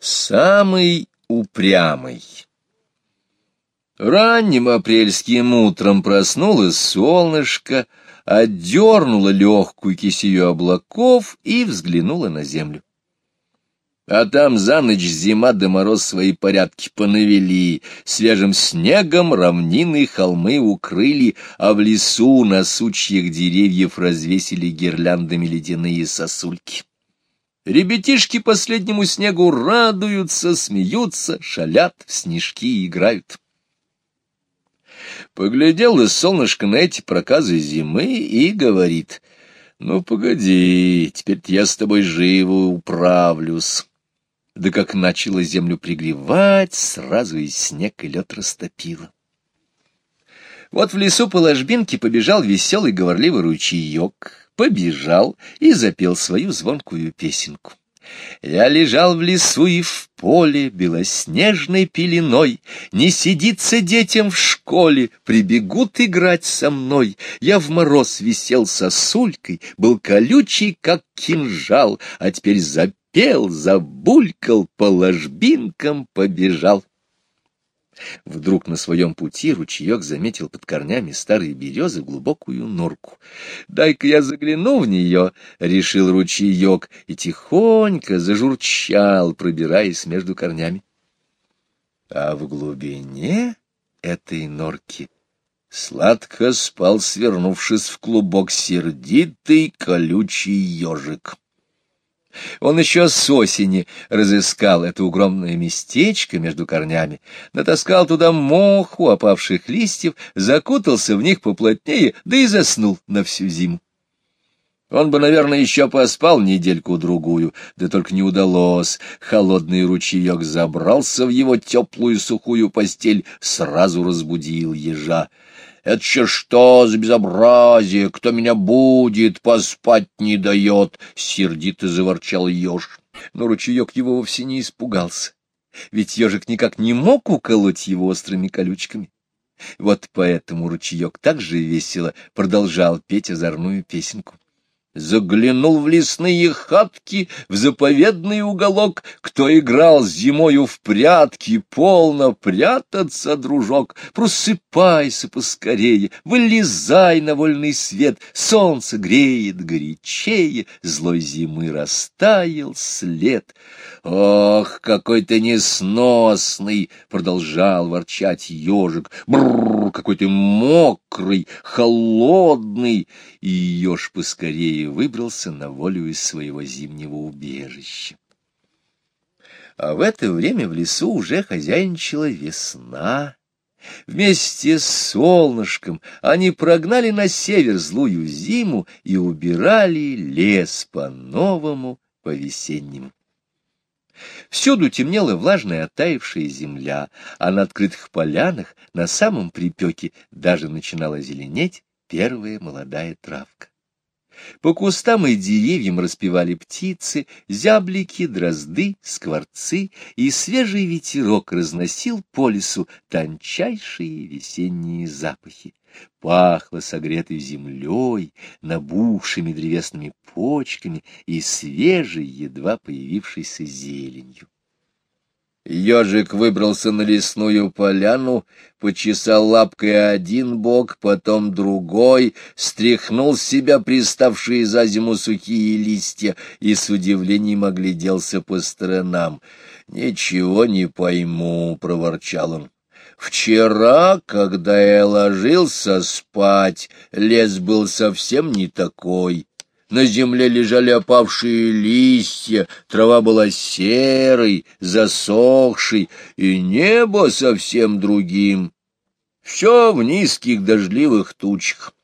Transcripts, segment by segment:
Самый упрямый Ранним апрельским утром проснулось солнышко, отдернуло легкую кисею облаков и взглянуло на землю. А там за ночь зима да мороз свои порядки понавели, свежим снегом равнины холмы укрыли, а в лесу на сучьях деревьев развесили гирляндами ледяные сосульки. Ребятишки последнему снегу радуются, смеются, шалят, в снежки играют. Поглядело солнышко на эти проказы зимы и говорит, «Ну, погоди, теперь я с тобой живо управлюсь». Да как начало землю пригревать, сразу и снег, и лед растопило. Вот в лесу по ложбинке побежал веселый говорливый ручеек, побежал и запел свою звонкую песенку. Я лежал в лесу и в поле белоснежной пеленой, Не сидится детям в школе, прибегут играть со мной. Я в мороз висел сосулькой, был колючий, как кинжал, А теперь запел, забулькал, по ложбинкам побежал. Вдруг на своем пути ручеек заметил под корнями старой березы глубокую норку. «Дай-ка я загляну в нее», — решил ручеек, и тихонько зажурчал, пробираясь между корнями. А в глубине этой норки сладко спал, свернувшись в клубок, сердитый колючий ежик. Он еще с осени разыскал это укромное местечко между корнями, натаскал туда моху опавших листьев, закутался в них поплотнее, да и заснул на всю зиму. Он бы, наверное, еще поспал недельку-другую, да только не удалось. Холодный ручеек забрался в его теплую сухую постель, сразу разбудил ежа. Это че что за безобразие? Кто меня будет, поспать не дает? Сердито заворчал еж. Но ручеек его вовсе не испугался. Ведь ежик никак не мог уколоть его острыми колючками. Вот поэтому ручеек так же весело продолжал петь озорную песенку заглянул в лесные хатки, в заповедный уголок. Кто играл зимою в прятки, полно прятаться, дружок. Просыпайся поскорее, вылезай на вольный свет. Солнце греет горячее, злой зимы растаял след. Ох, какой ты несносный, продолжал ворчать ежик. Бррр, какой ты мокрый, холодный. И еж поскорее выбрался на волю из своего зимнего убежища. А в это время в лесу уже хозяйничала весна. Вместе с солнышком они прогнали на север злую зиму и убирали лес по-новому, по-весеннему. Всюду темнела влажная оттаившая земля, а на открытых полянах, на самом припеке, даже начинала зеленеть первая молодая травка. По кустам и деревьям распевали птицы, зяблики, дрозды, скворцы, и свежий ветерок разносил по лесу тончайшие весенние запахи. Пахло согретой землей, набухшими древесными почками и свежей, едва появившейся зеленью. Ежик выбрался на лесную поляну, почесал лапкой один бок, потом другой, стряхнул с себя приставшие за зиму сухие листья и с удивлением огляделся по сторонам. «Ничего не пойму», — проворчал он. «Вчера, когда я ложился спать, лес был совсем не такой» на земле лежали опавшие листья, трава была серой, засохшей, и небо совсем другим. Все в низких дождливых тучах.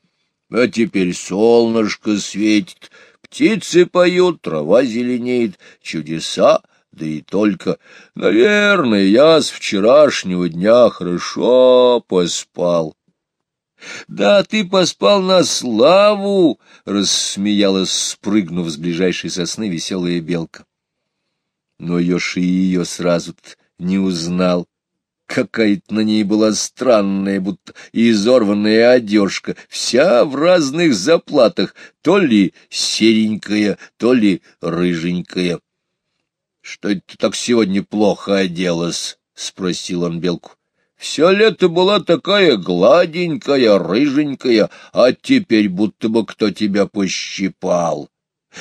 А теперь солнышко светит, птицы поют, трава зеленеет, чудеса, да и только. Наверное, я с вчерашнего дня хорошо поспал. — Да ты поспал на славу! — рассмеялась, спрыгнув с ближайшей сосны веселая белка. Но Ёши ее сразу не узнал. Какая-то на ней была странная, будто изорванная одежка, вся в разных заплатах, то ли серенькая, то ли рыженькая. Что это ты так сегодня плохо оделась? — спросил он белку. — Все лето была такая гладенькая, рыженькая, а теперь будто бы кто тебя пощипал.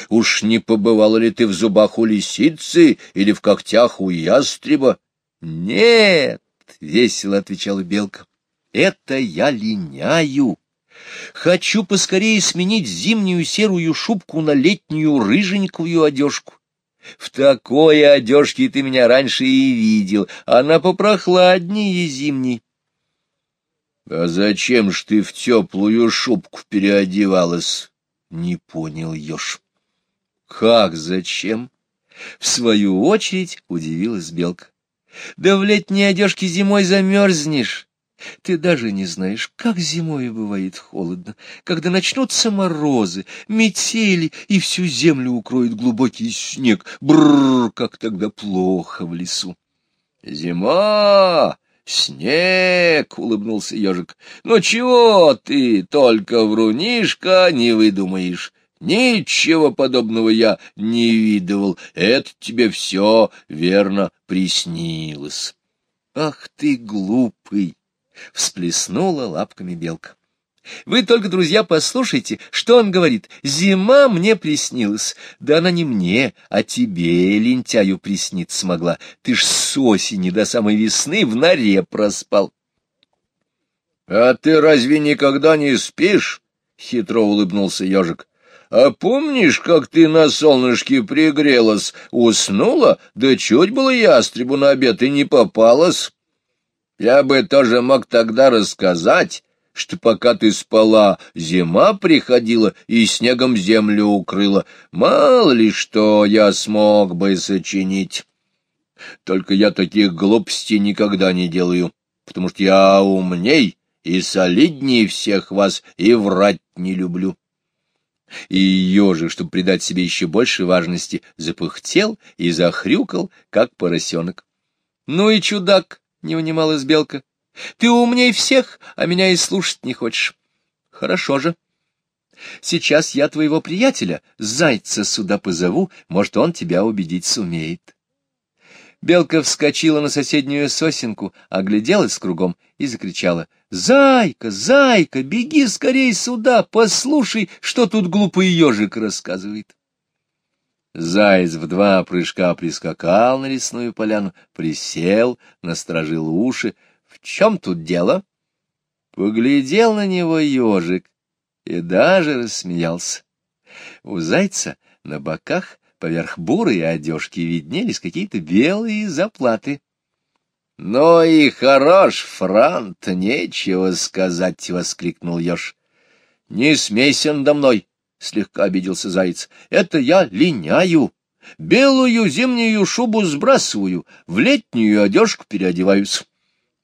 Уж не побывала ли ты в зубах у лисицы или в когтях у ястреба? — Нет, — весело отвечала белка, — это я линяю. Хочу поскорее сменить зимнюю серую шубку на летнюю рыженькую одежку. В такой одежке ты меня раньше и видел, она попрохладнее зимней. — А зачем ж ты в теплую шубку переодевалась? — не понял еж. — Как зачем? — в свою очередь удивилась Белка. — Да в летней одежке зимой замерзнешь. Ты даже не знаешь, как зимой бывает холодно, когда начнутся морозы, метели, и всю землю укроет глубокий снег. Бррр, как тогда плохо в лесу. — Зима! Снег! — улыбнулся ежик. — Ну чего ты, только врунишка не выдумаешь. Ничего подобного я не видывал. Это тебе все верно приснилось. — Ах ты, глупый! — всплеснула лапками белка. Вы только, друзья, послушайте, что он говорит. Зима мне приснилась. Да она не мне, а тебе, лентяю, присниться могла. Ты ж с осени до самой весны в норе проспал. — А ты разве никогда не спишь? — хитро улыбнулся ежик. — А помнишь, как ты на солнышке пригрелась, уснула, да чуть было ястребу на обед и не попалась? Я бы тоже мог тогда рассказать, что пока ты спала, зима приходила и снегом землю укрыла. Мало ли что я смог бы сочинить. Только я таких глупостей никогда не делаю, потому что я умней и солиднее всех вас и врать не люблю. И ежик, чтобы придать себе еще больше важности, запыхтел и захрюкал, как поросенок. — Ну и чудак! Не унималась Белка. — Ты умней всех, а меня и слушать не хочешь. — Хорошо же. Сейчас я твоего приятеля, зайца, сюда позову, может, он тебя убедить сумеет. Белка вскочила на соседнюю сосенку, огляделась кругом и закричала. — Зайка, зайка, беги скорей сюда, послушай, что тут глупый ежик рассказывает. Заяц в два прыжка прискакал на лесную поляну, присел, насторожил уши. В чем тут дело? Поглядел на него ежик и даже рассмеялся. У зайца на боках поверх бурой одежки виднелись какие-то белые заплаты. — Ну и хорош, Франт, нечего сказать, — воскликнул еж. — Не смейся надо мной, — слегка обиделся заяц. — Это я линяю. Белую зимнюю шубу сбрасываю, в летнюю одежку переодеваюсь.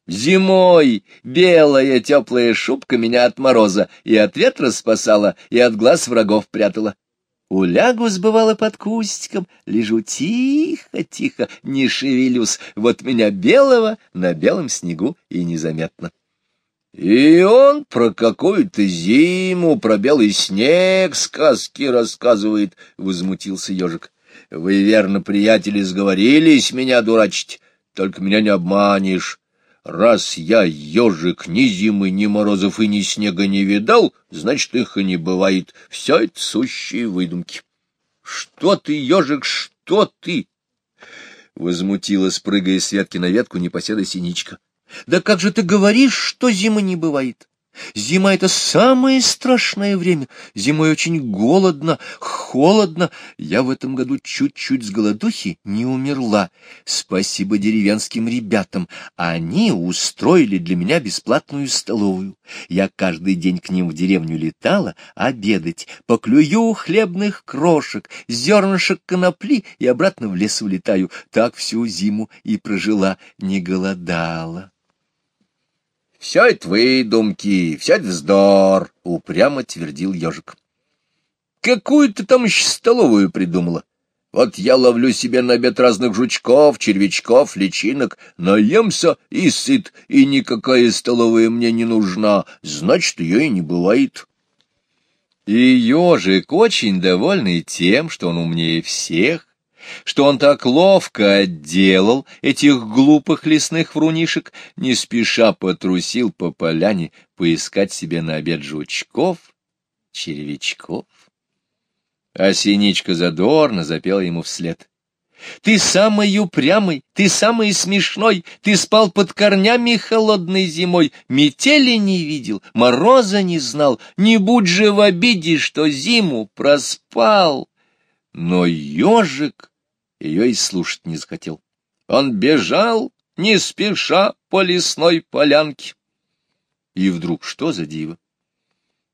Зимой белая теплая шубка меня от мороза и от ветра спасала, и от глаз врагов прятала. Улягу сбывала под кустиком, лежу тихо-тихо, не шевелюсь, вот меня белого на белом снегу и незаметно. И он про какую-то зиму, про белый снег сказки рассказывает, — возмутился ежик. — Вы, верно, приятели, сговорились меня дурачить, только меня не обманешь. Раз я, ежик, ни зимы, ни морозов и ни снега не видал, значит, их и не бывает. Все это сущие выдумки. — Что ты, ежик, что ты? — возмутилась, прыгая с ветки на ветку, непоседа синичка. — да как же ты говоришь, что зимы не бывает? Зима — это самое страшное время. Зимой очень голодно, холодно. Я в этом году чуть-чуть с голодухи не умерла. Спасибо деревенским ребятам. Они устроили для меня бесплатную столовую. Я каждый день к ним в деревню летала обедать, поклюю хлебных крошек, зернышек конопли и обратно в лес улетаю. Так всю зиму и прожила, не голодала. — Все это выдумки, все это вздор, — упрямо твердил ежик. — Какую ты там еще столовую придумала? Вот я ловлю себе на обед разных жучков, червячков, личинок, наемся и сыт, и никакая столовая мне не нужна, значит, ее и не бывает. И ежик, очень довольный тем, что он умнее всех, что он так ловко отделал этих глупых лесных врунишек, не спеша потрусил по поляне поискать себе на обед жучков, червячков. А синичка задорно запела ему вслед. Ты самый упрямый, ты самый смешной, ты спал под корнями холодной зимой, метели не видел, мороза не знал, не будь же в обиде, что зиму проспал. Но ежик ее и слушать не захотел. Он бежал, не спеша, по лесной полянке. И вдруг что за диво?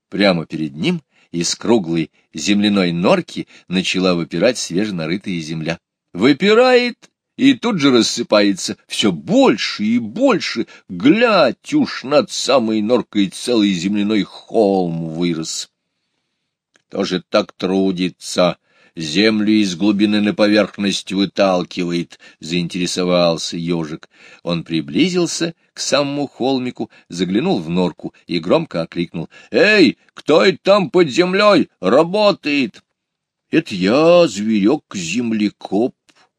Прямо перед ним из круглой земляной норки начала выпирать свеженарытая земля. Выпирает и тут же рассыпается все больше и больше. Глядь уж над самой норкой целый земляной холм вырос. Кто же так трудится? Землю из глубины на поверхность выталкивает, — заинтересовался ежик. Он приблизился к самому холмику, заглянул в норку и громко окликнул. — Эй, кто это там под землей? Работает! — Это я, зверек-землекоп,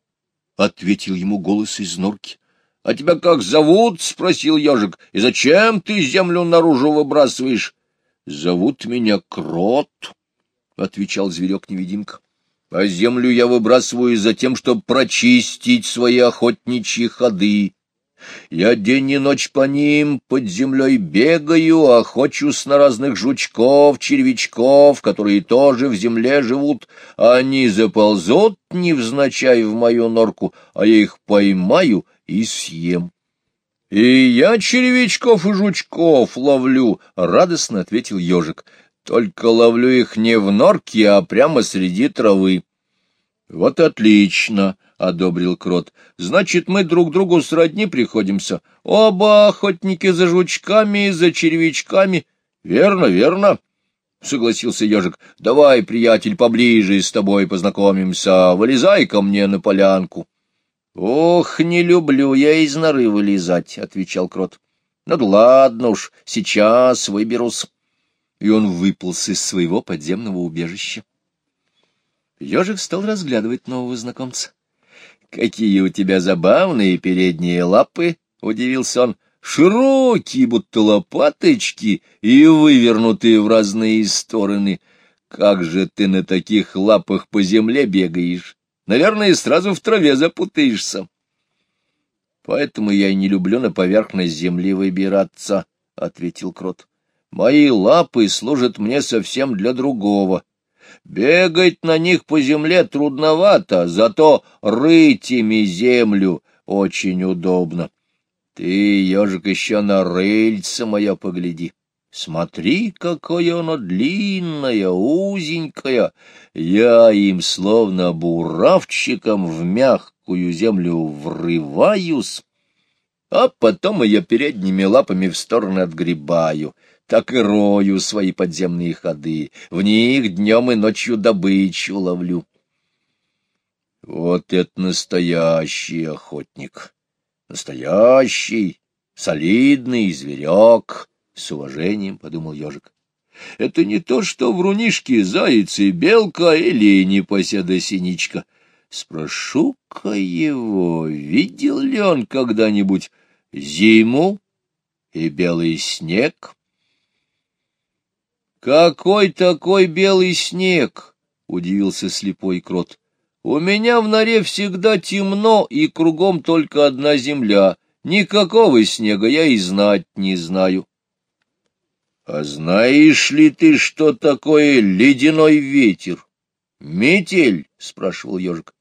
— ответил ему голос из норки. — А тебя как зовут? — спросил ежик. — И зачем ты землю наружу выбрасываешь? — Зовут меня Крот, — отвечал зверек-невидимка. А землю я выбрасываю за тем, чтобы прочистить свои охотничьи ходы. Я день и ночь по ним под землей бегаю, охочусь на разных жучков, червячков, которые тоже в земле живут. Они заползут невзначай в мою норку, а я их поймаю и съем. — И я червячков и жучков ловлю, — радостно ответил ежик. Только ловлю их не в норке, а прямо среди травы. — Вот отлично, — одобрил крот. — Значит, мы друг другу сродни приходимся. Оба охотники за жучками и за червячками. — Верно, верно, — согласился ежик. — Давай, приятель, поближе с тобой познакомимся. Вылезай ко мне на полянку. — Ох, не люблю я из норы вылезать, — отвечал крот. — Ну да ладно уж, сейчас выберусь и он выполз из своего подземного убежища. Ежик стал разглядывать нового знакомца. — Какие у тебя забавные передние лапы! — удивился он. — Широкие, будто лопаточки, и вывернутые в разные стороны. Как же ты на таких лапах по земле бегаешь? Наверное, сразу в траве запутаешься. — Поэтому я и не люблю на поверхность земли выбираться, — ответил крот. Мои лапы служат мне совсем для другого. Бегать на них по земле трудновато, зато рыть ими землю очень удобно. Ты, ежик, еще на рыльце мое погляди. Смотри, какое оно длинное, узенькое. Я им словно буравчиком в мягкую землю врываюсь, а потом ее передними лапами в стороны отгребаю — так и рою свои подземные ходы, в них днем и ночью добычу ловлю. Вот это настоящий охотник, настоящий, солидный зверек, — с уважением подумал ежик. Это не то, что врунишки, заяц и белка или непоседа синичка. Спрошу-ка его, видел ли он когда-нибудь зиму и белый снег? «Какой такой белый снег?» — удивился слепой крот. «У меня в норе всегда темно, и кругом только одна земля. Никакого снега я и знать не знаю». «А знаешь ли ты, что такое ледяной ветер?» «Метель?» — спрашивал ежик.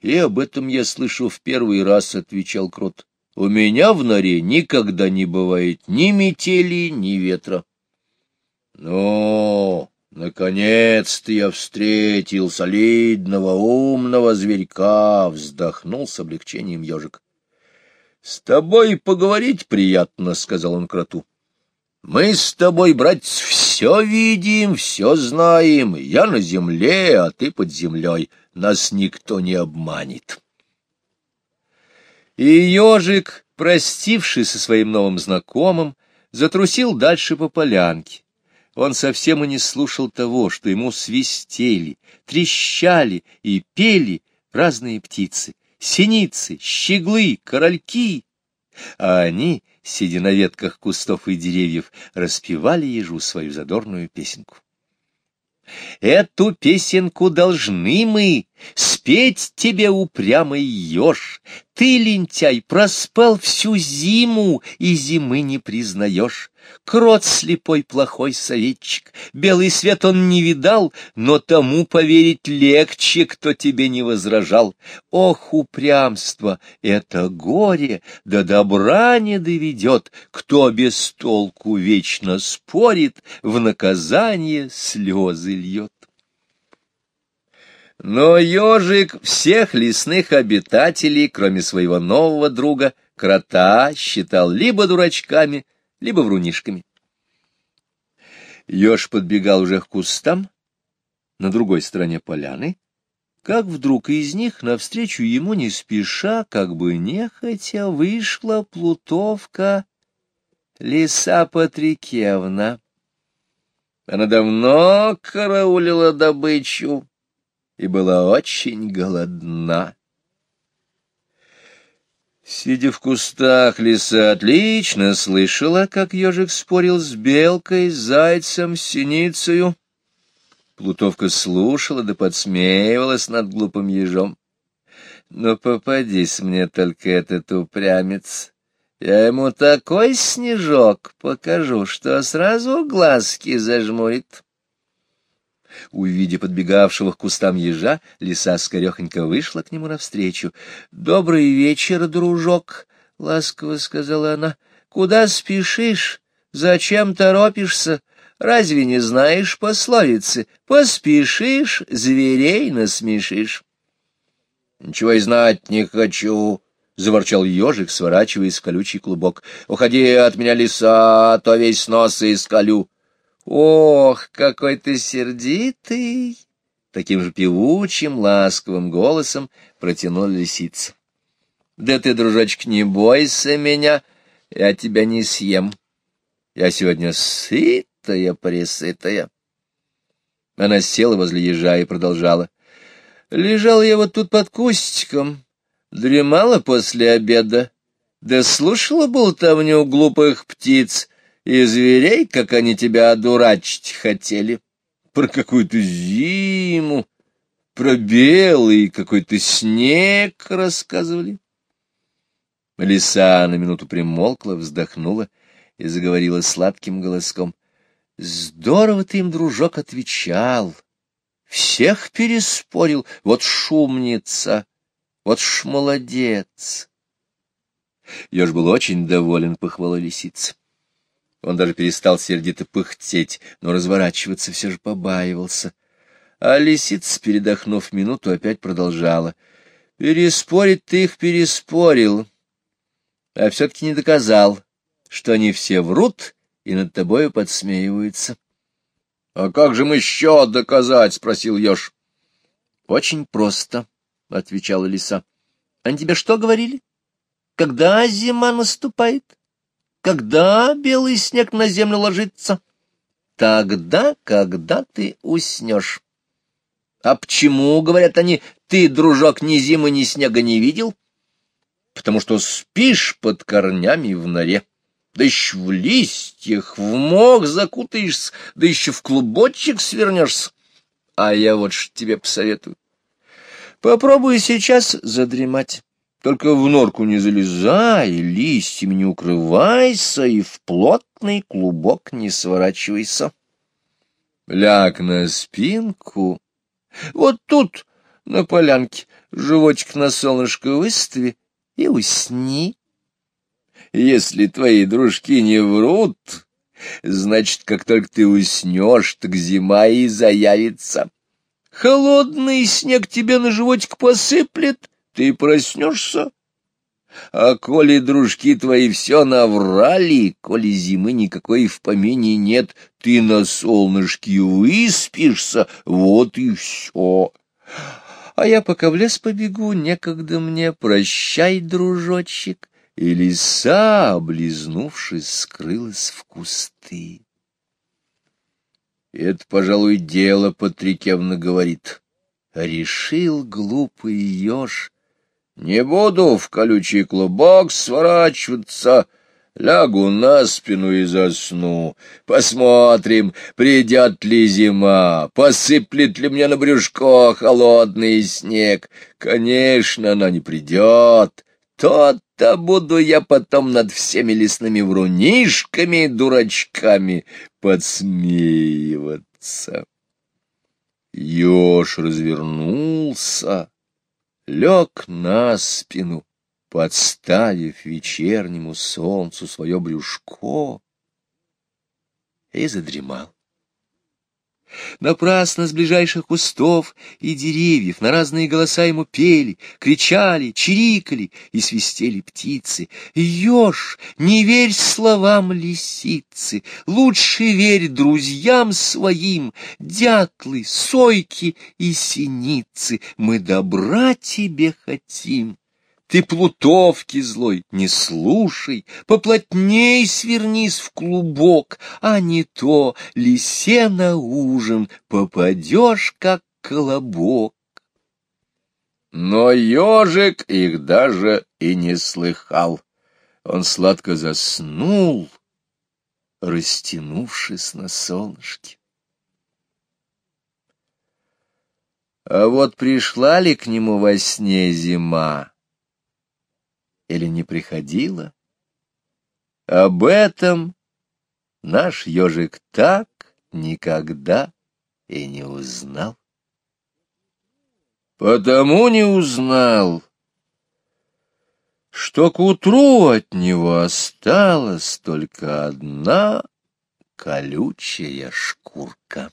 «И об этом я слышу в первый раз», — отвечал крот. «У меня в норе никогда не бывает ни метели, ни ветра». Ну, наконец-то я встретил солидного, умного зверька, вздохнул с облегчением ежик. — С тобой поговорить приятно, — сказал он кроту. — Мы с тобой, брать, все видим, все знаем. Я на земле, а ты под землей. Нас никто не обманет. И ежик, простивший со своим новым знакомым, затрусил дальше по полянке. Он совсем и не слушал того, что ему свистели, трещали и пели разные птицы, синицы, щеглы, корольки, а они, сидя на ветках кустов и деревьев, распевали ежу свою задорную песенку. Эту песенку должны мы спеть тебе, упрямый еж. Ты, лентяй, проспал всю зиму и зимы не признаешь. Крот слепой плохой советчик, белый свет он не видал, но тому поверить легче, кто тебе не возражал. Ох, упрямство, это горе, до добра не доведет, кто без толку вечно спорит, в наказание слезы льет. Но ежик всех лесных обитателей, кроме своего нового друга, крота, считал либо дурачками, либо врунишками. Еж подбегал уже к кустам на другой стороне поляны, как вдруг из них навстречу ему не спеша, как бы нехотя, вышла плутовка Лиса Патрикевна. Она давно караулила добычу и была очень голодна. Сидя в кустах, лиса отлично слышала, как ежик спорил с белкой, зайцем, синицею. Плутовка слушала да подсмеивалась над глупым ежом. Но попадись мне только этот упрямец. Я ему такой снежок покажу, что сразу глазки зажмурит. Увидя подбегавшего к кустам ежа, лиса скорехонько вышла к нему навстречу. — Добрый вечер, дружок, — ласково сказала она. — Куда спешишь? Зачем торопишься? Разве не знаешь пословицы? Поспешишь, зверей насмешишь. — Ничего и знать не хочу, — заворчал ежик, сворачиваясь в колючий клубок. — Уходи от меня, лиса, а то весь нос искалю. «Ох, какой ты сердитый!» Таким же певучим, ласковым голосом протянула лисица. «Да ты, дружочек, не бойся меня, я тебя не съем. Я сегодня сытая, пресытая». Она села возле ежа и продолжала. «Лежал я вот тут под кустиком, дремала после обеда, да слушала болтовню глупых птиц» и зверей, как они тебя одурачить хотели. Про какую-то зиму, про белый какой-то снег рассказывали. Лиса на минуту примолкла, вздохнула и заговорила сладким голоском. — Здорово ты им, дружок, отвечал. Всех переспорил. Вот шумница, вот ж молодец. Я ж был очень доволен похвалой лисицы. Он даже перестал сердито пыхтеть, но разворачиваться все же побаивался. А лисица, передохнув минуту, опять продолжала. — Переспорить ты их переспорил, а все-таки не доказал, что они все врут и над тобою подсмеиваются. — А как же мы еще доказать? — спросил еж. — Очень просто, — отвечала лиса. — Они тебе что говорили? Когда зима наступает? — когда белый снег на землю ложится? Тогда, когда ты уснешь. А почему, говорят они, ты, дружок, ни зимы, ни снега не видел? Потому что спишь под корнями в норе. Да еще в листьях, в мох закутаешься, да еще в клубочек свернешься. А я вот что тебе посоветую. Попробуй сейчас задремать. Только в норку не залезай, листьями не укрывайся и в плотный клубок не сворачивайся. Ляг на спинку. Вот тут, на полянке, животик на солнышко выстави и усни. Если твои дружки не врут, значит, как только ты уснешь, так зима и заявится. Холодный снег тебе на животик посыплет, ты проснешься. А коли дружки твои все наврали, коли зимы никакой в помине нет, ты на солнышке выспишься, вот и все. А я пока в лес побегу, некогда мне, прощай, дружочек. И лиса, облизнувшись, скрылась в кусты. Это, пожалуй, дело Патрикевна говорит. решил глупый еж. Не буду в колючий клубок сворачиваться, лягу на спину и засну. Посмотрим, придет ли зима, посыплет ли мне на брюшко холодный снег. Конечно, она не придет. То-то буду я потом над всеми лесными врунишками и дурачками подсмеиваться. Ёж развернулся, лег на спину, подставив вечернему солнцу свое брюшко, и задремал. Напрасно с ближайших кустов и деревьев на разные голоса ему пели, кричали, чирикали и свистели птицы. Ёж, не верь словам лисицы, лучше верь друзьям своим, дятлы, сойки и синицы, мы добра тебе хотим. Ты плутовки злой, не слушай, поплотней свернись в клубок, а не то лисе на ужин попадешь, как колобок. Но ежик их даже и не слыхал. Он сладко заснул, растянувшись на солнышке. А вот пришла ли к нему во сне зима? Или не приходила. Об этом наш ежик так никогда и не узнал. Потому не узнал, что к утру от него осталась только одна колючая шкурка.